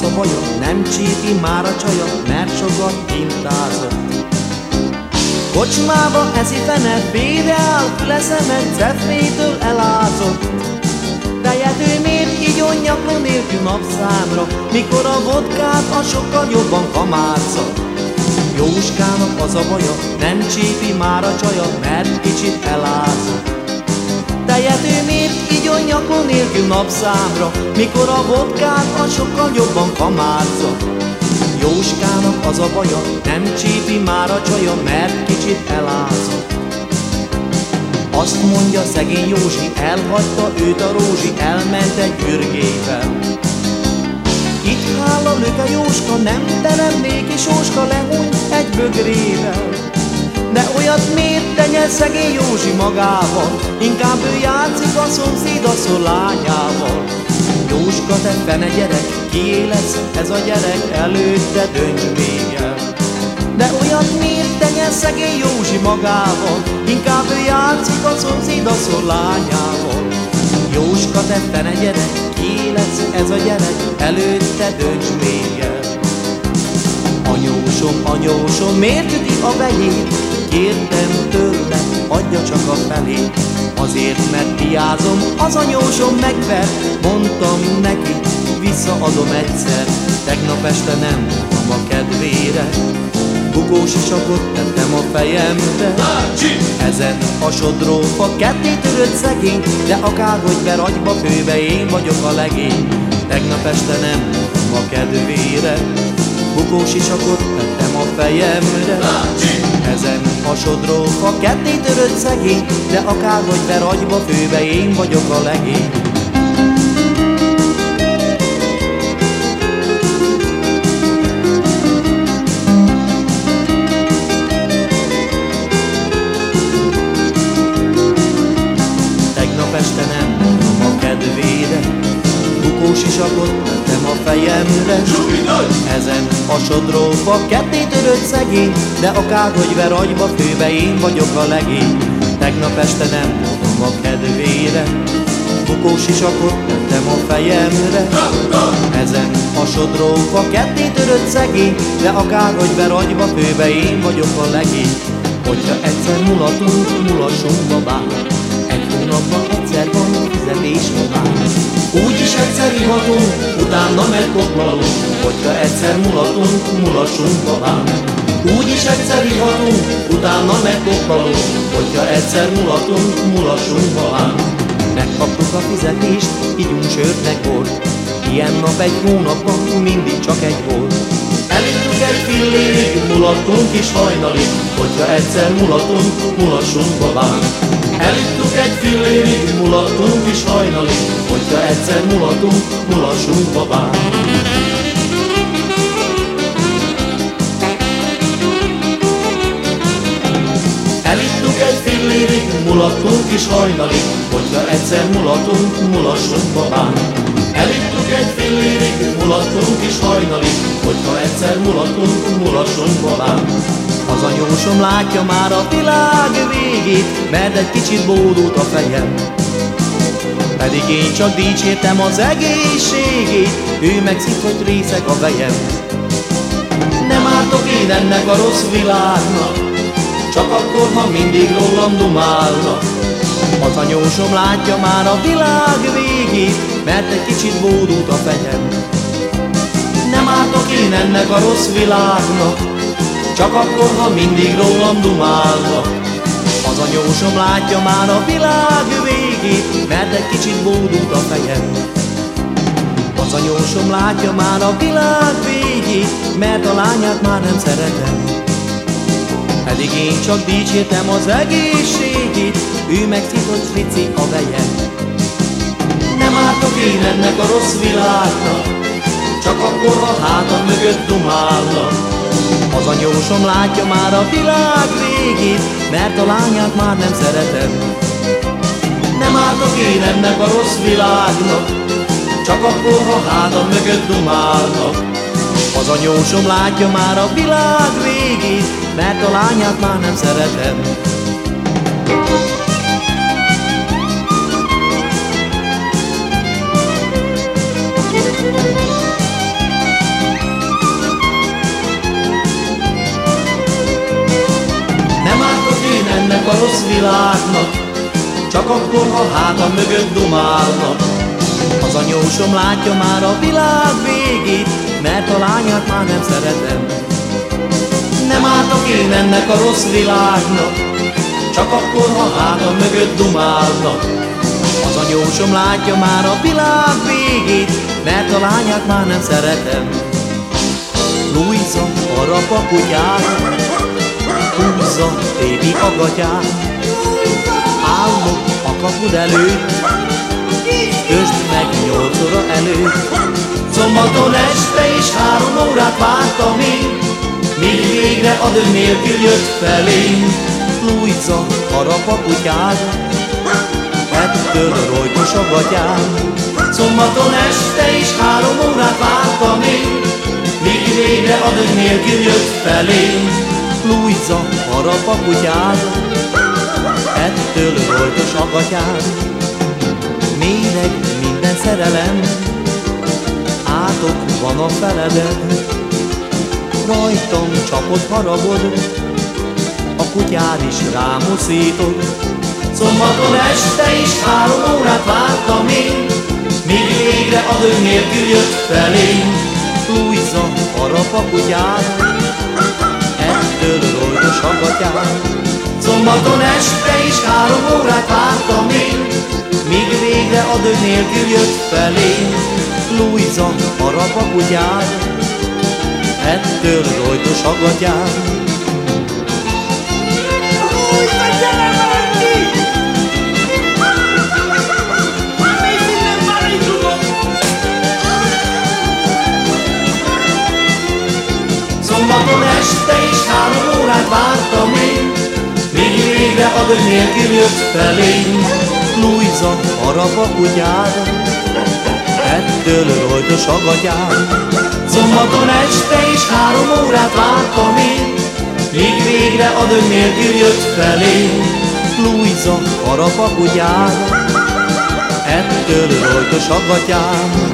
a baja, nem csípi már a csaja, mert sokat kintázott. Kocsmába eszi fene, félre áll, füleszemet, cefrétől elázott. Tejet ő miért igyon nyakló nélkül napszámra, mikor a vodkát a sokkal jobban kamárca. Jóskának az a baja, nem csípi már a csaja, mert kicsit elázott. Tejet ő miért igyon nyakló nélkül napszámra, mikor a vodkát a sokkal jobban kamárca. Jóskának az a baja, nem csípi már a csaja, mert kicsit elázott. Azt mondja szegény Józsi, elhagyta őt a Rózsi, elment egy ürgével. Itt háll a löke Jóska, nem terem néki sóska, lehúny egy bögrével. De olyat miért tegye szegény Józsi magával, inkább ő játszik a szomszéd a lányával. Jóska, te fene gyerek, kié lesz ez a gyerek, előtte dönts még. De olyat miért tegye szegény Józsi magával, inkább ő játszik a szomszéd a lányával. Jóska, te fene gyerek, ki lesz ez a gyerek, előtte dönts még. Anyósom, anyósom, miért üti a vejét? Kértem tőle, adja csak a felét. Azért, mert piázom, az anyósom megver, mondtam neki, visszaadom egyszer. Tegnap este nem tudtam a kedvére, bukós isakot tettem a fejemre. Ezen a sodrófa ketté törött szegény, de akárhogy beragyba főbe én vagyok a legény. Tegnap este nem tudtam a kedvére, bukós isakot tettem fejemre. Ezen a sodrófa ketté törött szegény, de akárhogy beragyba főbe én vagyok a legény. Tegnap este nem a kedvére, bukós isakot a fejemre. Ezen a sodrófa ketté törött szegény, de akárhogy ver agyba főbe én vagyok a legény. Tegnap este nem tudom a kedvére, bukós isakot tettem a fejemre. Ezen a sodrófa ketté törött szegény, de akárhogy ver agyba főbe én vagyok a legény. Hogyha egyszer mulatunk, mulassunk babám, egy hónapban utána megkoplalunk, hogyha egyszer mulatunk, mulassunk babám. Úgyis egyszer ihatunk, utána megkoplalunk, hogyha egyszer mulatunk, mulassunk babám. Megkaptuk a fizetést, ígyunk sört meg bort, ilyen nap egy hónapban mindig csak egy volt. Elindulunk egy fillérig, mulattunk is hajnalig, hogyha egyszer mulatunk, mulassunk babám. Elittuk egy fillérig, mulattunk is hajnalig, hogyha egyszer mulatunk, mulassunk babám. Elittuk egy fillérig, mulattunk is hajnalig, hogyha egyszer mulatunk, mulassunk babám. Elittuk egy fillérig, mulattunk is hajnalig, hogyha egyszer mulatunk, mulassunk babám. Az anyósom látja már a világ végét, mert egy kicsit bódult a fejem. Pedig én csak dicsértem az egészségét, ő meg szitvagy részek a vejem. Nem ártok én ennek a rossz világnak, csak akkor, ha mindig rólam dumálnak. Az anyósom látja már a világ végét, mert egy kicsit bódult a fejem. Nem ártok én ennek a rossz világnak, csak akkor, ha mindig rólam dumálnak. Az anyósom látja már a világ végét, mert egy kicsit bódult a fejem. Az anyósom látja már a világ végét, mert a lányát már nem szeretem. Pedig én csak dicsértem az egészségét, ő meg szitott frici a vejem. Nem ártok én ennek a rossz világnak, csak akkor, ha hátam mögött dumálnak. Az anyósom látja már a világ végét, mert a lányát már nem szeretem. Nem ártok én ennek a rossz világnak, csak akkor, ha hátam mögött dumálnak. Az anyósom látja már a világ végét, mert a lányát már nem szeretem. Rossz világnak, csak akkor, ha hátam mögött dumálnak. Az anyósom látja már a világ végét, mert a lányát már nem szeretem. Nem álltok én ennek a rossz világnak, csak akkor, ha hátam mögött dumálnak. Az anyósom látja már a világ végét, mert a lányát már nem szeretem. Luisa a kutyát, húzza, tépi a gatyát. Állok a kapud előtt, közd meg nyolc óra előtt. Szombaton este is három órát vártam én, míg végre a dög nélkül jött felém. Luisa harap a kutyát, ettől rojtos a gatyám. Szombaton este is három órát vártam én, míg végre a dög nélkül jött felém. Luisa harap a kutyád, ettől rojtos a gatyád. Méreg minden szerelem, átok van a feleded, rajtam csapott haragod, a kutyád is rámuszítod. Szombaton este is három órát vártam én, míg végre a nélkül jött felém. Luisa harap a kutyád, gatyám. Szombaton este is három órát vártam én, míg végre a dög nélkül jött felém. Luisa, a kutyád, ettől rojtos a gatyám. Végre a dög nélkül jött felém. Luisa, harap a kutyád, ettől rojtos a gatyám. Szombaton este is három órát vártam én, Míg végre a dög nélkül jött felém. Luisa, harap a kutyád, ettől rojtos a gatyám.